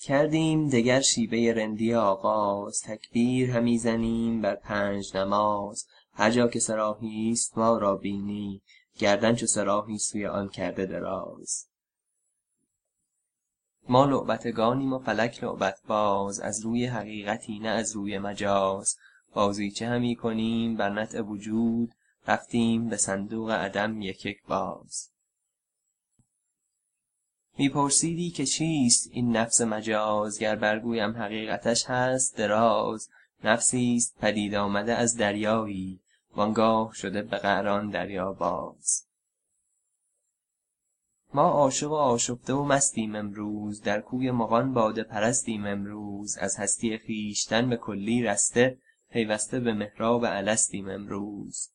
کردیم دگر شیوه رندی آغاز تکبیر همی زنیم بر پنج نماز. هر جا که صراحیست ما را بینی گردن چو صراحی سوی آن کرده دراز. ما لعبتگانیم و فلک لعبت باز از روی حقیقتی نه از روی مجاز. بازیچه همی کنیم بر نطع وجود رفتیم به صندوق عدم یک یک باز. می پرسیدی که چیست؟ این نفس مجاز گر برگویم حقیقتش هست دراز. نفسیست پدید آمده از دریایی. وآنگاه شده به قعر آن دریا باز. ما عاشق و آشفته و مستیم امروز. در کوی مغان باده پرستیم امروز. از هستی خویشتن به کلی رسته پیوسته به محراب الستیم امروز.